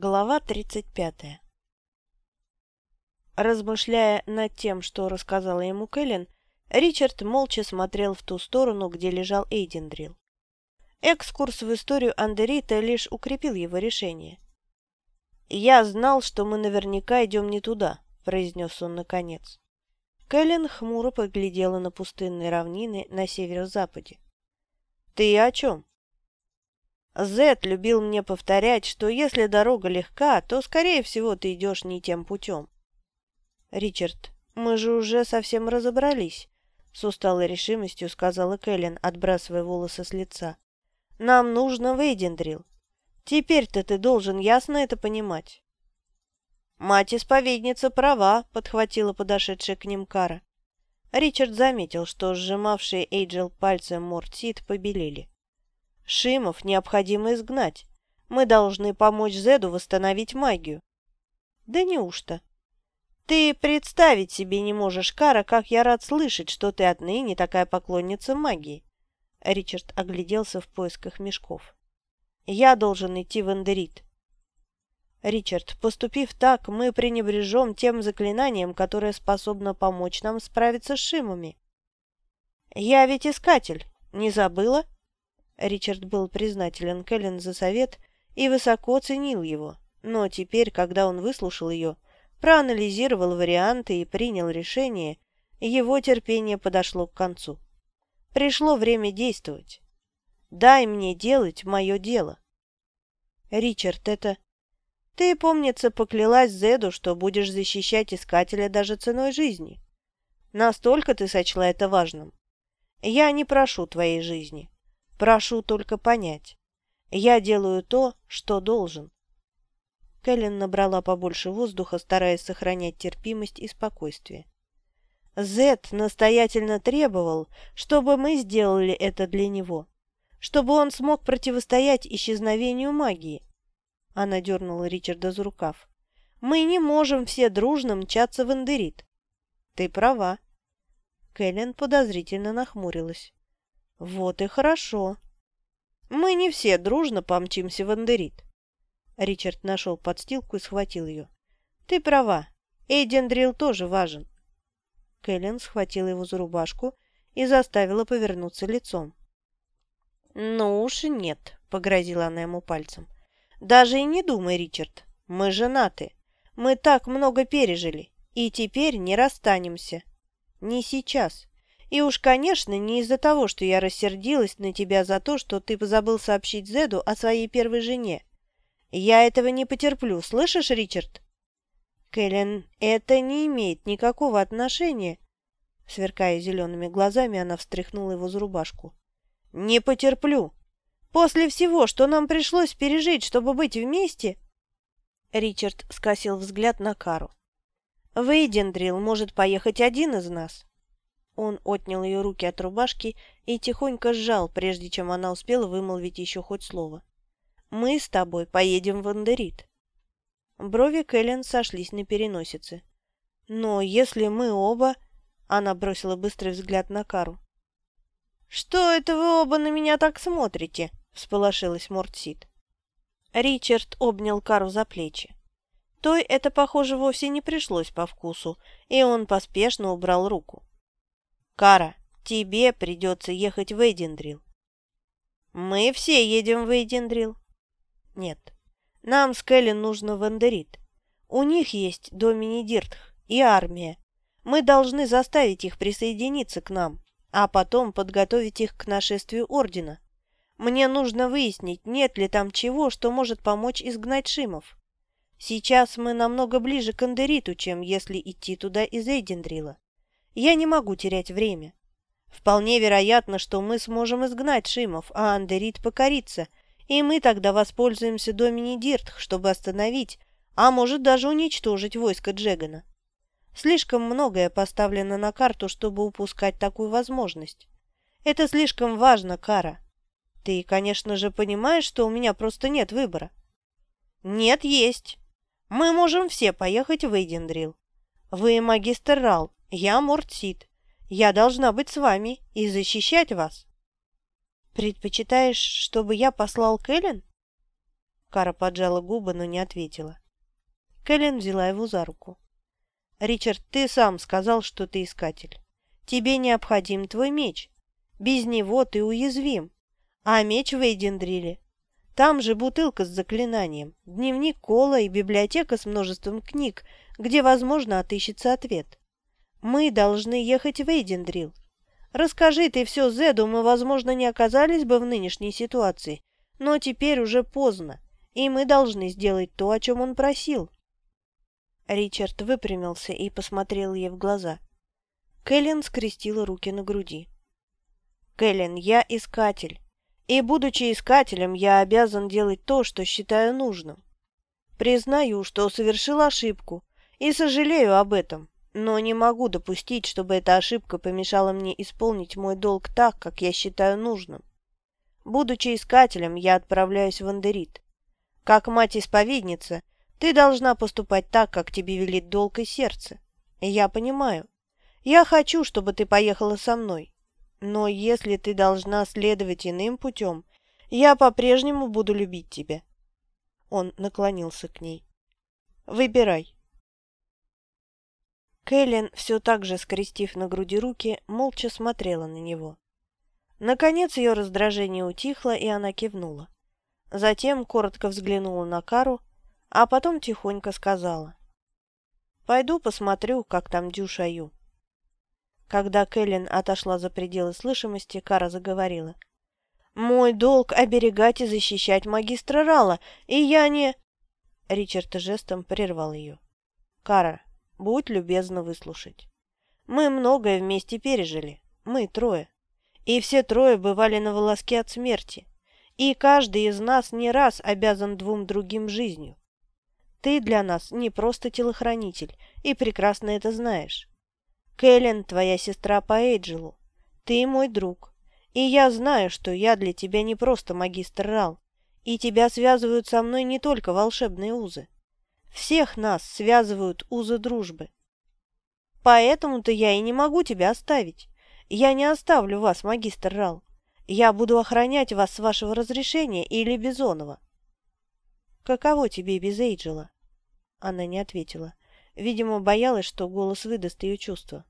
Глава 35 Размышляя над тем, что рассказала ему Кэлен, Ричард молча смотрел в ту сторону, где лежал Эйдендрил. Экскурс в историю Андерита лишь укрепил его решение. «Я знал, что мы наверняка идем не туда», — произнес он наконец. Кэлен хмуро поглядела на пустынные равнины на северо-западе. «Ты о чем?» Зет любил мне повторять, что если дорога легка, то, скорее всего, ты идешь не тем путем. Ричард, мы же уже совсем разобрались, с усталой решимостью сказала Кэлен, отбрасывая волосы с лица. Нам нужно в Эйдендрил. Теперь-то ты должен ясно это понимать. «Мать-исповедница права», — подхватила подошедшая к ним Кара. Ричард заметил, что сжимавшие Эйджел пальцем Мортсид побелели. Шимов необходимо изгнать. Мы должны помочь Зеду восстановить магию. Да неужто? Ты представить себе не можешь, Кара, как я рад слышать, что ты отныне такая поклонница магии. Ричард огляделся в поисках мешков. Я должен идти в Эндерит. Ричард, поступив так, мы пренебрежем тем заклинанием, которое способно помочь нам справиться с Шимами. Я ведь искатель, не забыла? Ричард был признателен Кэлен за совет и высоко ценил его, но теперь, когда он выслушал ее, проанализировал варианты и принял решение, его терпение подошло к концу. Пришло время действовать. Дай мне делать мое дело. Ричард, это... Ты, помнится, поклялась Зеду, что будешь защищать Искателя даже ценой жизни. Настолько ты сочла это важным. Я не прошу твоей жизни. Прошу только понять. Я делаю то, что должен. Кэлен набрала побольше воздуха, стараясь сохранять терпимость и спокойствие. Зет настоятельно требовал, чтобы мы сделали это для него, чтобы он смог противостоять исчезновению магии. Она дернула Ричарда за рукав. «Мы не можем все дружно мчаться в Эндерит». «Ты права». Кэлен подозрительно нахмурилась. Вот и хорошо. Мы не все дружно помчимся в Андерит. Ричард нашел подстилку и схватил ее. Ты права. Эйдендрил тоже важен. Кэлен схватила его за рубашку и заставила повернуться лицом. «Ну уж нет», — погрозила она ему пальцем. «Даже и не думай, Ричард. Мы женаты. Мы так много пережили, и теперь не расстанемся. Не сейчас. И уж, конечно, не из-за того, что я рассердилась на тебя за то, что ты забыл сообщить Зеду о своей первой жене. Я этого не потерплю, слышишь, Ричард? Кэлен, это не имеет никакого отношения. Сверкая зелеными глазами, она встряхнула его за рубашку. Не потерплю. После всего, что нам пришлось пережить, чтобы быть вместе... Ричард скосил взгляд на Кару. Вейдендрил может поехать один из нас. Он отнял ее руки от рубашки и тихонько сжал, прежде чем она успела вымолвить еще хоть слово. «Мы с тобой поедем в Андерит». Брови Кэлен сошлись на переносице. «Но если мы оба...» Она бросила быстрый взгляд на Кару. «Что это вы оба на меня так смотрите?» — всполошилась Мортсид. Ричард обнял Кару за плечи. Той это, похоже, вовсе не пришлось по вкусу, и он поспешно убрал руку. Кара, тебе придется ехать в Эйдендрил. Мы все едем в Эйдендрил. Нет, нам с Кэлен нужно в Эндерит. У них есть Домини Диртх и армия. Мы должны заставить их присоединиться к нам, а потом подготовить их к нашествию Ордена. Мне нужно выяснить, нет ли там чего, что может помочь изгнать Шимов. Сейчас мы намного ближе к Эндериту, чем если идти туда из Эйдендрила. Я не могу терять время. Вполне вероятно, что мы сможем изгнать Шимов, а Андерит покорится, и мы тогда воспользуемся Домини Диртх, чтобы остановить, а может даже уничтожить войско Джегана. Слишком многое поставлено на карту, чтобы упускать такую возможность. Это слишком важно, Кара. Ты, конечно же, понимаешь, что у меня просто нет выбора. Нет, есть. Мы можем все поехать в Эйдендрил. Вы магистр Рал, я Мортсид. Я должна быть с вами и защищать вас. Предпочитаешь, чтобы я послал Кэлен? Кара поджала губы, но не ответила. Кэлен взяла его за руку. «Ричард, ты сам сказал, что ты искатель. Тебе необходим твой меч. Без него ты уязвим. А меч в Эйдендриле. Там же бутылка с заклинанием, дневник Кола и библиотека с множеством книг, где, возможно, отыщется ответ. Мы должны ехать в Эйдендрил. Расскажи ты все Зеду, мы, возможно, не оказались бы в нынешней ситуации, но теперь уже поздно, и мы должны сделать то, о чем он просил. Ричард выпрямился и посмотрел ей в глаза. Кэлен скрестила руки на груди. «Кэлен, я искатель, и, будучи искателем, я обязан делать то, что считаю нужным. Признаю, что совершил ошибку, и сожалею об этом, но не могу допустить, чтобы эта ошибка помешала мне исполнить мой долг так, как я считаю нужным. Будучи искателем, я отправляюсь в Андерит. Как мать-исповедница, ты должна поступать так, как тебе велит долг и сердце. Я понимаю. Я хочу, чтобы ты поехала со мной. Но если ты должна следовать иным путем, я по-прежнему буду любить тебя. Он наклонился к ней. Выбирай. Кэлен, все так же скрестив на груди руки, молча смотрела на него. Наконец ее раздражение утихло, и она кивнула. Затем коротко взглянула на Кару, а потом тихонько сказала. «Пойду посмотрю, как там Дюшаю». Когда Кэлен отошла за пределы слышимости, Кара заговорила. «Мой долг — оберегать и защищать магистра Рала, и я не...» Ричард жестом прервал ее. «Кара, Будь любезна выслушать. Мы многое вместе пережили, мы трое. И все трое бывали на волоске от смерти. И каждый из нас не раз обязан двум другим жизнью. Ты для нас не просто телохранитель, и прекрасно это знаешь. Кэлен твоя сестра по Эйджелу. Ты мой друг. И я знаю, что я для тебя не просто магистр Рал. И тебя связывают со мной не только волшебные узы. Всех нас связывают узы дружбы. Поэтому-то я и не могу тебя оставить. Я не оставлю вас, магистр Рал. Я буду охранять вас с вашего разрешения или Бизонова. Каково тебе без Эйджела? Она не ответила. Видимо, боялась, что голос выдаст ее чувства.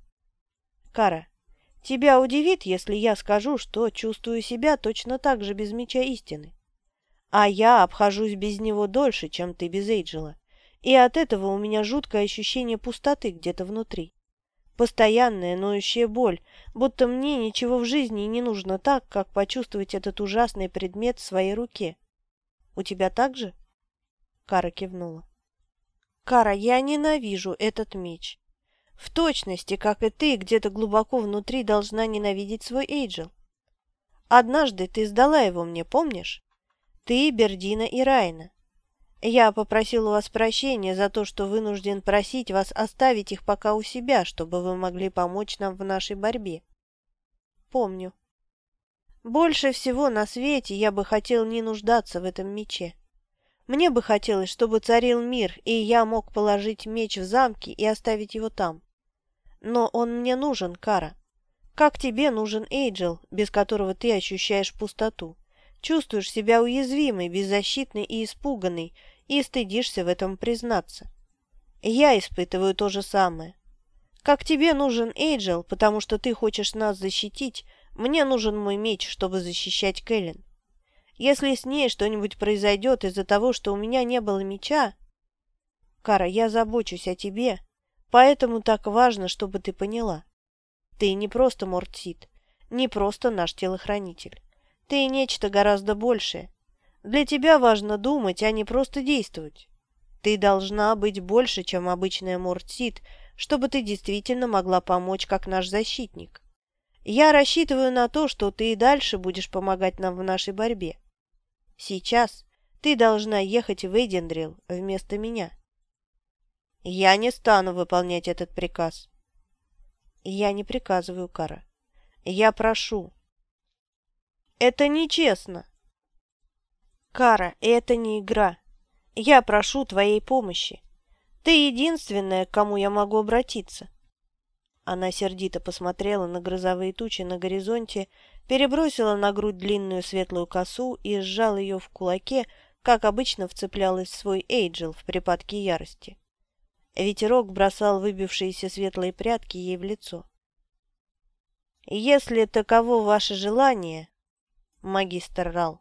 Кара, тебя удивит, если я скажу, что чувствую себя точно так же без меча истины. А я обхожусь без него дольше, чем ты без Эйджела и от этого у меня жуткое ощущение пустоты где-то внутри. Постоянная ноющая боль, будто мне ничего в жизни не нужно так, как почувствовать этот ужасный предмет в своей руке. У тебя так же? Кара кивнула. Кара, я ненавижу этот меч. В точности, как и ты, где-то глубоко внутри должна ненавидеть свой Эйджел. Однажды ты сдала его мне, помнишь? Ты, Бердина и Райна. Я попросил у вас прощения за то, что вынужден просить вас оставить их пока у себя, чтобы вы могли помочь нам в нашей борьбе. Помню. Больше всего на свете я бы хотел не нуждаться в этом мече. Мне бы хотелось, чтобы царил мир, и я мог положить меч в замке и оставить его там. Но он мне нужен, Кара. Как тебе нужен Эйджел, без которого ты ощущаешь пустоту? Чувствуешь себя уязвимой, беззащитной и испуганной, и стыдишься в этом признаться. Я испытываю то же самое. Как тебе нужен Эйджел, потому что ты хочешь нас защитить, мне нужен мой меч, чтобы защищать Кэлен. Если с ней что-нибудь произойдет из-за того, что у меня не было меча... Кара, я забочусь о тебе, поэтому так важно, чтобы ты поняла. Ты не просто Мортсит, не просто наш телохранитель. Ты нечто гораздо большее. Для тебя важно думать, а не просто действовать. Ты должна быть больше, чем обычная Мортсит, чтобы ты действительно могла помочь как наш защитник. Я рассчитываю на то, что ты и дальше будешь помогать нам в нашей борьбе. Сейчас ты должна ехать в Эйдендрил вместо меня. Я не стану выполнять этот приказ. Я не приказываю, Кара. Я прошу, это нечестно. Кара, это не игра. Я прошу твоей помощи. Ты единственная, к кому я могу обратиться. Она сердито посмотрела на грозовые тучи на горизонте, перебросила на грудь длинную светлую косу и сжала ее в кулаке, как обычно вцеплялась в свой Эйджел в припадке ярости. Ветерок бросал выбившиеся светлые прядки ей в лицо. «Если таково ваше желание, магистр Рал,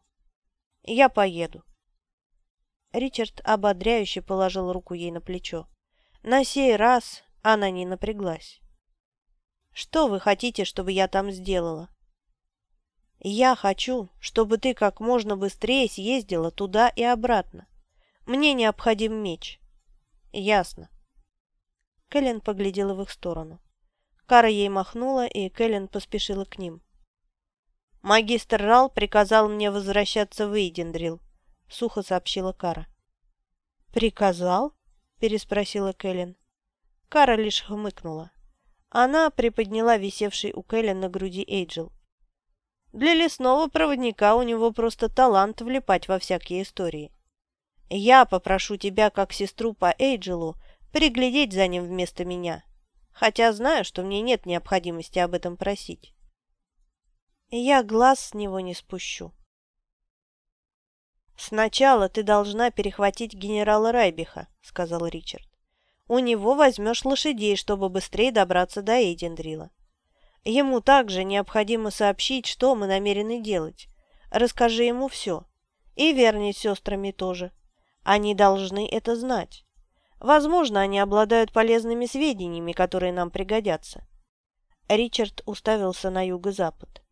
я поеду». Ричард ободряюще положил руку ей на плечо. На сей раз она не напряглась. «Что вы хотите, чтобы я там сделала?» «Я хочу, чтобы ты как можно быстрее съездила туда и обратно. Мне необходим меч». «Ясно». Кэлен поглядела в их сторону. Кара ей махнула, и Кэлен поспешила к ним. «Магистр Рал приказал мне возвращаться в Эйдендрил», — сухо сообщила Кара. «Приказал?» — переспросила Кэлен. Кара лишь хмыкнула. Она приподняла висевший у Кэлен на груди Эйджел. Для лесного проводника у него просто талант влипать во всякие истории. Я попрошу тебя, как сестру по Эйджелу, приглядеть за ним вместо меня, хотя знаю, что мне нет необходимости об этом просить. Я глаз с него не спущу. «Сначала ты должна перехватить генерала Райбиха», — сказал Ричард. «У него возьмешь лошадей, чтобы быстрее добраться до Эйдендрила. Ему также необходимо сообщить, что мы намерены делать. Расскажи ему все. И Верни с сестрами тоже. Они должны это знать. Возможно, они обладают полезными сведениями, которые нам пригодятся». Ричард уставился на юго-запад.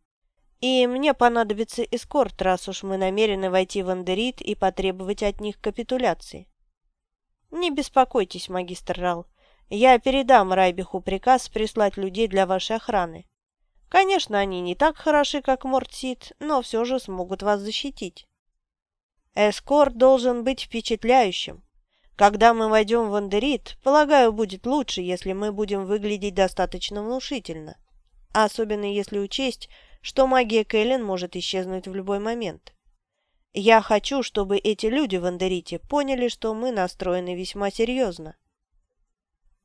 И мне понадобится эскорт, раз уж мы намерены войти в Андерит и потребовать от них капитуляции. Не беспокойтесь, магистр Рал. Я передам Райбиху приказ прислать людей для вашей охраны. Конечно, они не так хороши, как Мортсит, но все же смогут вас защитить. Эскорт должен быть впечатляющим. Когда мы войдем в Андерит, полагаю, будет лучше, если мы будем выглядеть достаточно внушительно. Особенно если учесть, что магия Кэлен может исчезнуть в любой момент. Я хочу, чтобы эти люди в Андерите поняли, что мы настроены весьма серьезно.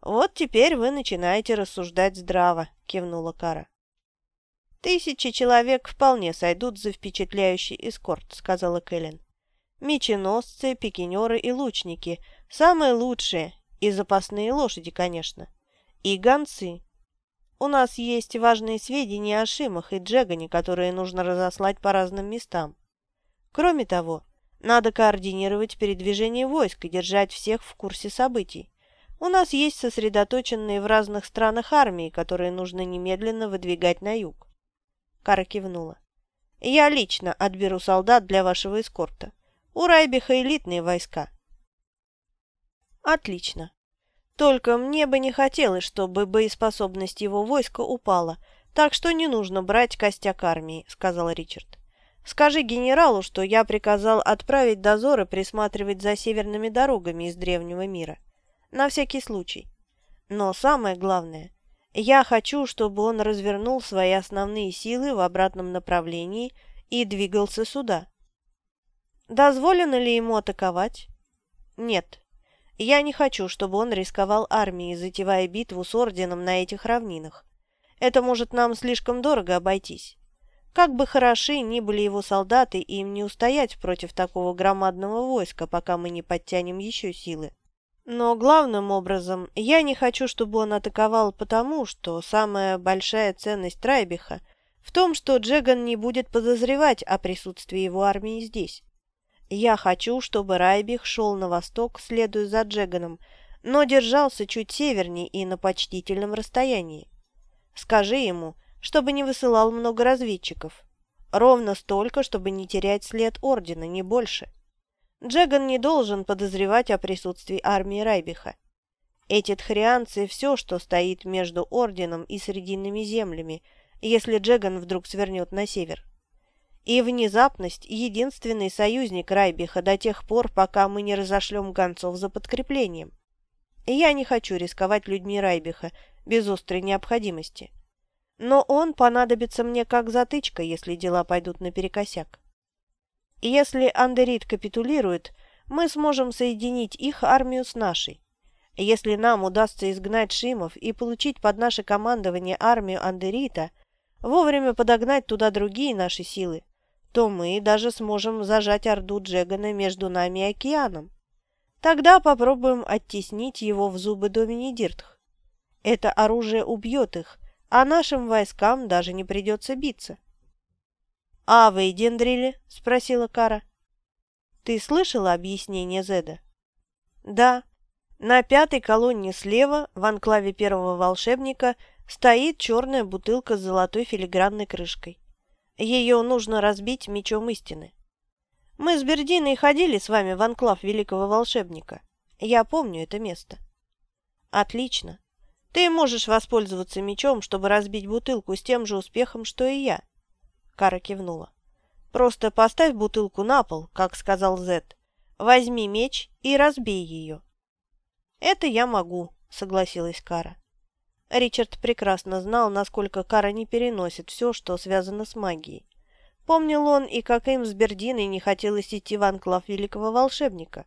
«Вот теперь вы начинаете рассуждать здраво», — кивнула Кара. «Тысячи человек вполне сойдут за впечатляющий эскорт», — сказала Кэлен. «Меченосцы, пикинеры и лучники — самые лучшие, и запасные лошади, конечно, и гонцы. У нас есть важные сведения о Шимах и Джегане, которые нужно разослать по разным местам. Кроме того, надо координировать передвижение войск и держать всех в курсе событий. У нас есть сосредоточенные в разных странах армии, которые нужно немедленно выдвигать на юг. Кара кивнула. Я лично отберу солдат для вашего эскорта. У Райбиха элитные войска. Отлично. Только мне бы не хотелось, чтобы боеспособность его войска упала, так что не нужно брать костяк армии», — сказал Ричард. «Скажи генералу, что я приказал отправить дозоры присматривать за северными дорогами из древнего мира. На всякий случай. Но самое главное, я хочу, чтобы он развернул свои основные силы в обратном направлении и двигался сюда». «Дозволено ли ему атаковать?» «Нет, я не хочу, чтобы он рисковал армией, затевая битву с орденом на этих равнинах. Это может нам слишком дорого обойтись. Как бы хороши ни были его солдаты, им не устоять против такого громадного войска, пока мы не подтянем еще силы. Но главным образом я не хочу, чтобы он атаковал потому, что самая большая ценность Райбиха в том, что Джеган не будет подозревать о присутствии его армии здесь. Я хочу, чтобы Райбих шел на восток, следуя за Джеганом, но держался чуть севернее и на почтительном расстоянии. Скажи ему, чтобы не высылал много разведчиков. Ровно столько, чтобы не терять след Ордена, не больше. Джеган не должен подозревать о присутствии армии Райбиха. Эти тхрианцы – все, что стоит между Орденом и Срединными землями, если Джеган вдруг свернет на север. И внезапность – единственный союзник Райбиха до тех пор, пока мы не разошлем гонцов за подкреплением. я не хочу рисковать людьми Райбиха без острой необходимости. Но он понадобится мне как затычка, если дела пойдут наперекосяк. Если Андерит капитулирует, мы сможем соединить их армию с нашей. Если нам удастся изгнать Шимов и получить под наше командование армию Андерита, вовремя подогнать туда другие наши силы, то мы даже сможем зажать Орду Джегана между нами и океаном. Тогда попробуем оттеснить его в зубы Домини Диртх. Это оружие убьет их, а нашим войскам даже не придется биться. — А вы, Дендрили? — спросила Кара. — Ты слышала объяснение Зеда? — Да. На пятой колонне слева, в анклаве первого волшебника, стоит черная бутылка с золотой филигранной крышкой. Ее нужно разбить мечом истины. Мы с Бердиной ходили с вами в анклав великого волшебника. Я помню это место. Отлично. Ты можешь воспользоваться мечом, чтобы разбить бутылку с тем же успехом, что и я. Кара кивнула. Просто поставь бутылку на пол, как сказал Зет. Возьми меч и разбей ее. Это я могу, согласилась Кара. Ричард прекрасно знал, насколько Кара не переносит все, что связано с магией. Помнил он и как им с Бердиной не хотелось идти в анклав великого волшебника.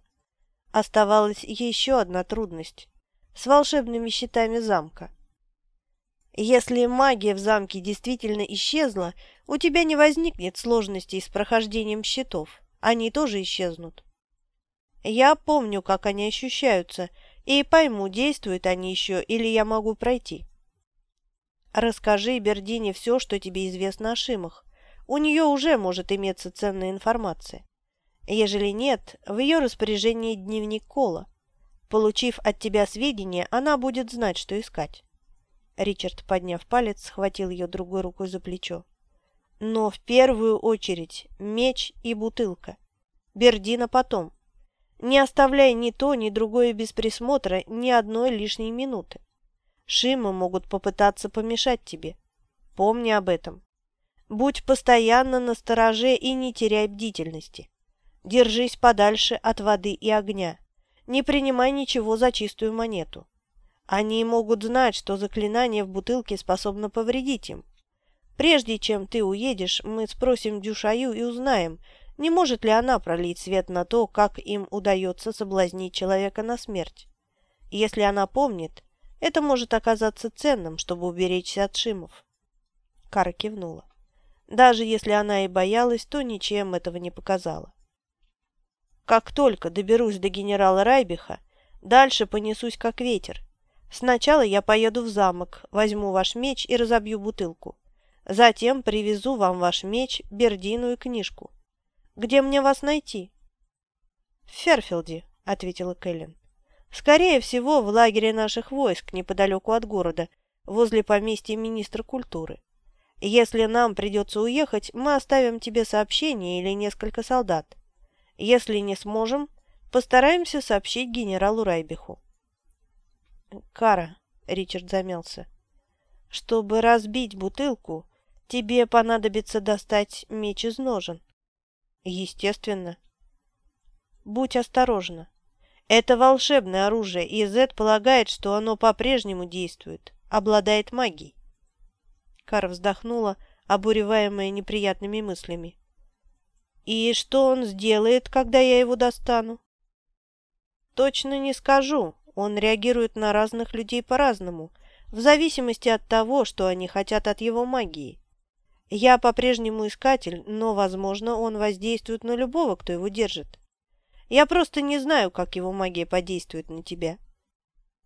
Оставалась еще одна трудность – с волшебными щитами замка. Если магия в замке действительно исчезла, у тебя не возникнет сложностей с прохождением щитов. Они тоже исчезнут. Я помню, как они ощущаются – и пойму, действуют они еще или я могу пройти. Расскажи Бердине все, что тебе известно о Шимах. У нее уже может иметься ценная информация. Ежели нет, в ее распоряжении дневник Кола. Получив от тебя сведения, она будет знать, что искать. Ричард, подняв палец, схватил ее другой рукой за плечо. Но в первую очередь меч и бутылка. Бердина потом. Не оставляй ни то, ни другое без присмотра ни одной лишней минуты. Шимы могут попытаться помешать тебе. Помни об этом. Будь постоянно на стороже и не теряй бдительности. Держись подальше от воды и огня. Не принимай ничего за чистую монету. Они могут знать, что заклинание в бутылке способно повредить им. Прежде чем ты уедешь, мы спросим Дюшаю и узнаем, не может ли она пролить свет на то, как им удается соблазнить человека на смерть? Если она помнит, это может оказаться ценным, чтобы уберечься от Шимов. Кара кивнула. Даже если она и боялась, то ничем этого не показала. Как только доберусь до генерала Райбиха, дальше понесусь как ветер. Сначала я поеду в замок, возьму ваш меч и разобью бутылку. Затем привезу вам ваш меч, бердину и книжку. Где мне вас найти?» «В Ферфилде», — ответила Кэлен. «Скорее всего, в лагере наших войск, неподалеку от города, возле поместья министра культуры. Если нам придется уехать, мы оставим тебе сообщение или несколько солдат. Если не сможем, постараемся сообщить генералу Райбиху». «Кара», — Ричард замялся, — «чтобы разбить бутылку, тебе понадобится достать меч из ножен». Естественно. Будь осторожна. Это волшебное оружие, и Зет полагает, что оно по-прежнему действует, обладает магией. Кара вздохнула, обуреваемая неприятными мыслями. «И что он сделает, когда я его достану?» «Точно не скажу. Он реагирует на разных людей по-разному, в зависимости от того, что они хотят от его магии. Я по-прежнему искатель, но, возможно, он воздействует на любого, кто его держит. Я просто не знаю, как его магия подействует на тебя.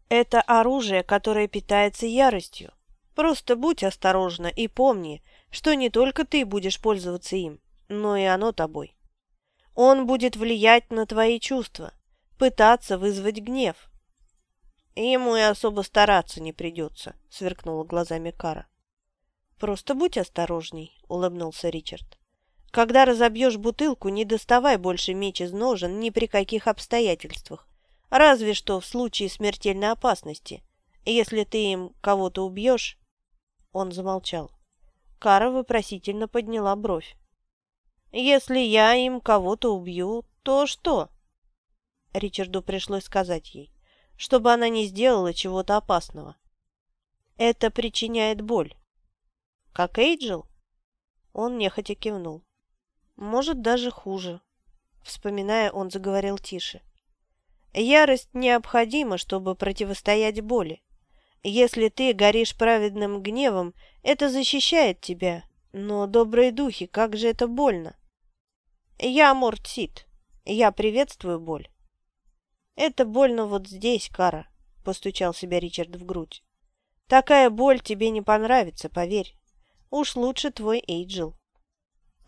Это оружие, которое питается яростью. Просто будь осторожна и помни, что не только ты будешь пользоваться им, но и оно тобой. Он будет влиять на твои чувства, пытаться вызвать гнев. Ему и особо стараться не придется, сверкнула глазами Кара. «Просто будь осторожней», — улыбнулся Ричард. «Когда разобьешь бутылку, не доставай больше меч из ножен ни при каких обстоятельствах, разве что в случае смертельной опасности. Если ты им кого-то убьешь...» Он замолчал. Кара вопросительно подняла бровь. «Если я им кого-то убью, то что?» Ричарду пришлось сказать ей, чтобы она не сделала чего-то опасного. «Это причиняет боль. Как Эйджел? Он нехотя кивнул. Может, даже хуже. Вспоминая, он заговорил тише. Ярость необходима, чтобы противостоять боли. Если ты горишь праведным гневом, это защищает тебя. Но, добрые духи, как же это больно! Я Мортсит. Я приветствую боль. Это больно вот здесь, Кара, постучал себя Ричард в грудь. Такая боль тебе не понравится, поверь. Уж лучше твой Эйджел.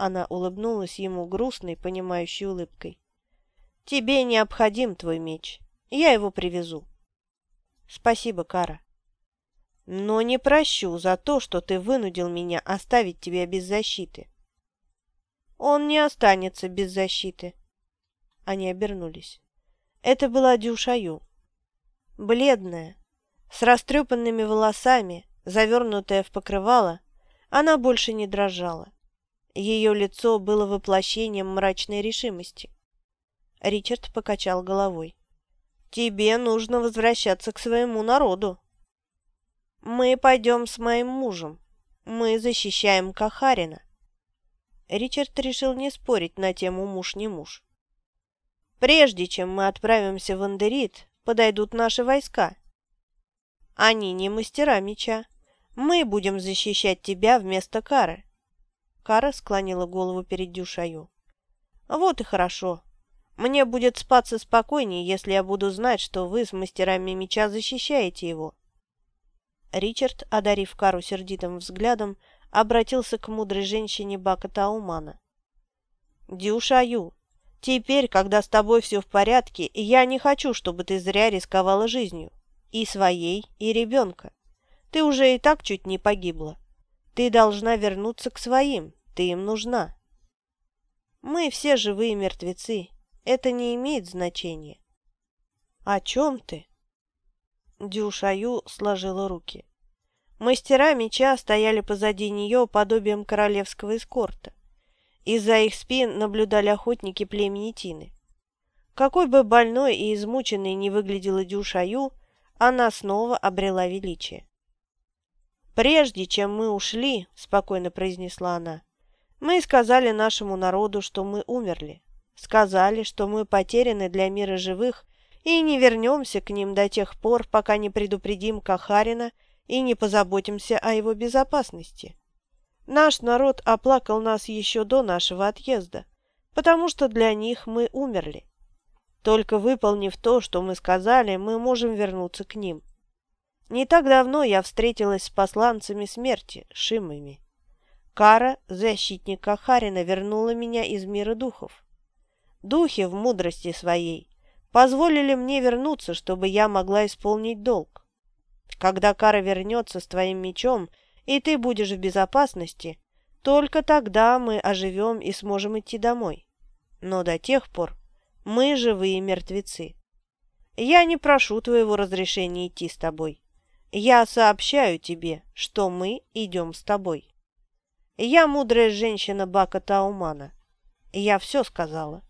Она улыбнулась ему грустной, понимающей улыбкой. «Тебе необходим твой меч. Я его привезу». «Спасибо, Кара». «Но не прощу за то, что ты вынудил меня оставить тебя без защиты». «Он не останется без защиты». Они обернулись. Это была Дюшаю. Бледная, с растрепанными волосами, завернутая в покрывало, она больше не дрожала. Ее лицо было воплощением мрачной решимости. Ричард покачал головой. «Тебе нужно возвращаться к своему народу». «Мы пойдем с моим мужем. Мы защищаем Кахарина». Ричард решил не спорить на тему «муж не муж». «Прежде чем мы отправимся в Андерит, подойдут наши войска. Они не мастера меча. Мы будем защищать тебя вместо Кары». Кара склонила голову перед Дюшаю. «Вот и хорошо. Мне будет спаться спокойнее, если я буду знать, что вы с мастерами меча защищаете его». Ричард, одарив Кару сердитым взглядом, обратился к мудрой женщине Бака Таумана. «Дюшаю, теперь, когда с тобой все в порядке, я не хочу, чтобы ты зря рисковала жизнью. И своей, и ребенка. Ты уже и так чуть не погибла. Ты должна вернуться к своим, ты им нужна. Мы все живые мертвецы, это не имеет значения. О чем ты? Дюшаю сложила руки. Мастера меча стояли позади нее подобием королевского эскорта. Из-за их спин наблюдали охотники племени Тины. Какой бы больной и измученной ни выглядела Дюшаю, она снова обрела величие. «Прежде чем мы ушли», — спокойно произнесла она, — «мы сказали нашему народу, что мы умерли. Сказали, что мы потеряны для мира живых и не вернемся к ним до тех пор, пока не предупредим Кахарина и не позаботимся о его безопасности. Наш народ оплакал нас еще до нашего отъезда, потому что для них мы умерли. Только выполнив то, что мы сказали, мы можем вернуться к ним. Не так давно я встретилась с посланцами смерти, Шимами. Кара, защитник Кахарина, вернула меня из мира духов. Духи в мудрости своей позволили мне вернуться, чтобы я могла исполнить долг. Когда Кара вернется с твоим мечом, и ты будешь в безопасности, только тогда мы оживем и сможем идти домой. Но до тех пор мы живые мертвецы. Я не прошу твоего разрешения идти с тобой. Я сообщаю тебе, что мы идем с тобой. Я мудрая женщина Бака Таумана. Я все сказала.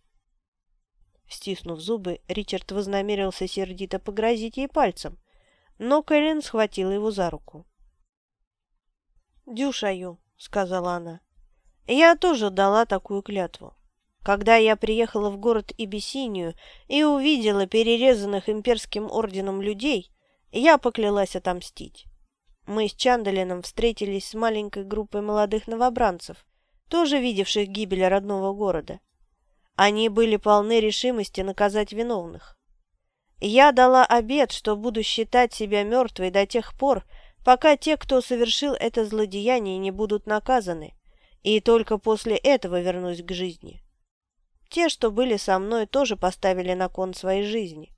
Стиснув зубы, Ричард вознамерился сердито погрозить ей пальцем, но Кэлен схватила его за руку. «Дюшаю», — сказала она, — «я тоже дала такую клятву. Когда я приехала в город Ибисинию и увидела перерезанных имперским орденом людей, я поклялась отомстить. Мы с Чандалином встретились с маленькой группой молодых новобранцев, тоже видевших гибель родного города. Они были полны решимости наказать виновных. Я дала обет, что буду считать себя мертвой до тех пор, пока те, кто совершил это злодеяние, не будут наказаны, и только после этого вернусь к жизни. Те, что были со мной, тоже поставили на кон своей жизни.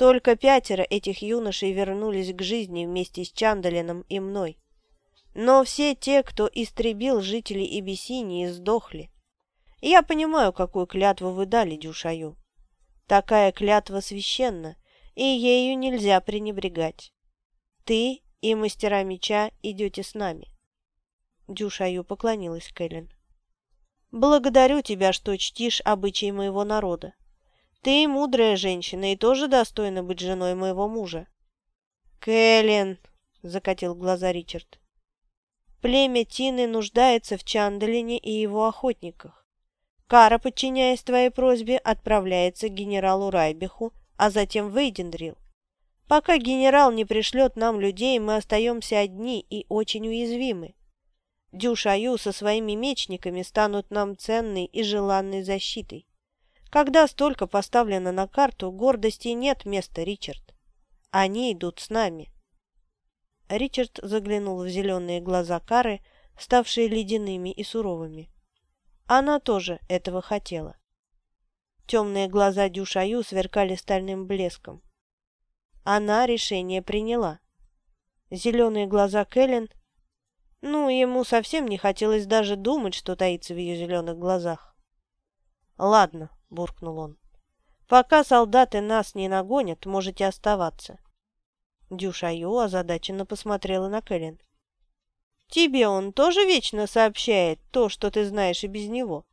Только пятеро этих юношей вернулись к жизни вместе с Чандалином и мной. Но все те, кто истребил жителей Эбиссинии, сдохли. Я понимаю, какую клятву вы дали Дюшаю. Такая клятва священна, и ею нельзя пренебрегать. Ты и мастера меча идете с нами. Дюшаю поклонилась Кэлен. Благодарю тебя, что чтишь обычаи моего народа. Ты мудрая женщина и тоже достойна быть женой моего мужа. Кэлен, закатил глаза Ричард. Племя Тины нуждается в Чандалине и его охотниках. Кара, подчиняясь твоей просьбе, отправляется к генералу Райбиху, а затем в Эйдендрил. Пока генерал не пришлет нам людей, мы остаемся одни и очень уязвимы. Дюшаю со своими мечниками станут нам ценной и желанной защитой. Когда столько поставлено на карту, гордости нет места, Ричард. Они идут с нами. Ричард заглянул в зеленые глаза Кары, ставшие ледяными и суровыми. Она тоже этого хотела. Темные глаза Дюшаю сверкали стальным блеском. Она решение приняла. Зеленые глаза Кэлен... Ну, ему совсем не хотелось даже думать, что таится в ее зеленых глазах. «Ладно», — буркнул он. «Пока солдаты нас не нагонят, можете оставаться». Дюшаю озадаченно посмотрела на Кэлен. «Тебе он тоже вечно сообщает то, что ты знаешь и без него?»